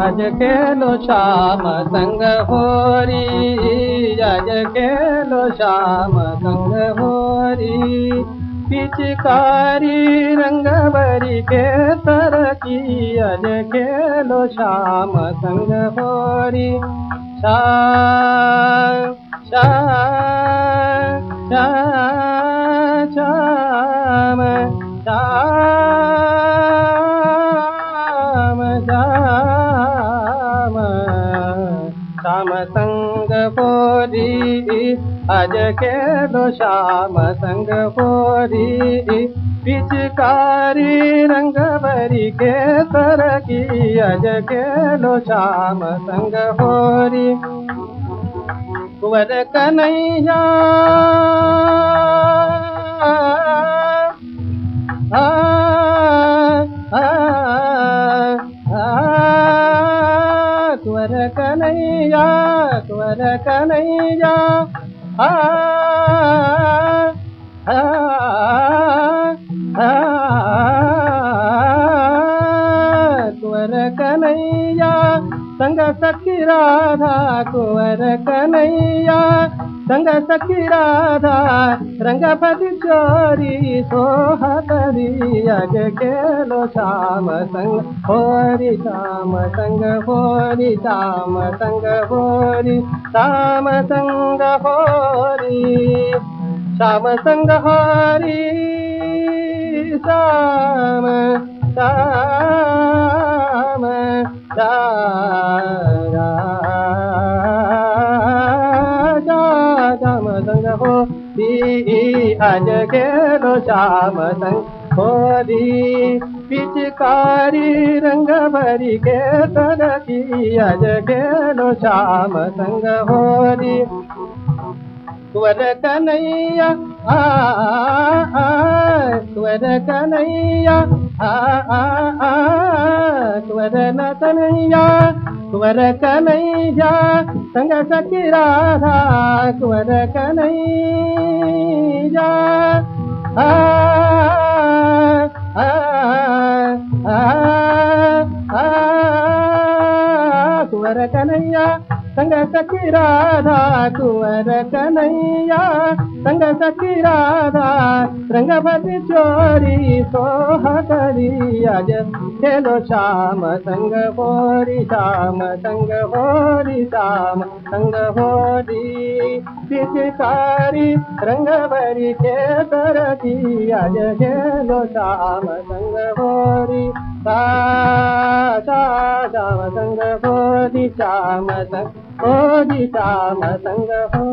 अज खेलो श्याम संग होरी अज खेलो श्याम संग होरी। पिचकारी रंग भरी के तर की अज खेलो श्याम संग होरी। श्याम श्याम श्याम श्याम श्याम। श्याम संग पोरी अज के दो श्याम संग पोरी पिचकारी रंग भरी के। सर की अज के लो श्याम संग आ, आ, आ, खां कन्हैया, संग सखी राधा कुंवर कन्हैया। संग सखी राधा रंगपति चोरी सोहा करी अज खेलो श्याम संग होरी, श्याम संग होरी, श्याम संग होरी, श्याम संग होरी, श्याम संग होरी, श्याम श्याम हो दी अज खेलो श्याम संग होरी पिचकारी रंग भरी के तरकी अज खेलो श्याम संग आ कुंवर कन्हैया आ आ आ कुंवर न कन्हैया कुंवर कन्हैया संग सखी राधा कुंवर कन्हैया आ आ आ कुंवर कन्हैया संग सखी राधा कुंवर कन्हैया। संग सखी राधा, रंगभद्र चोरी सोह करी। खेलो श्याम, संग होरी श्याम संग होरी श्याम संग होरी। पिचकारी रंग भरी के। तरकी अज खेलो श्याम, संग होरी। सा श्याम संग होरी श्याम संग संग हो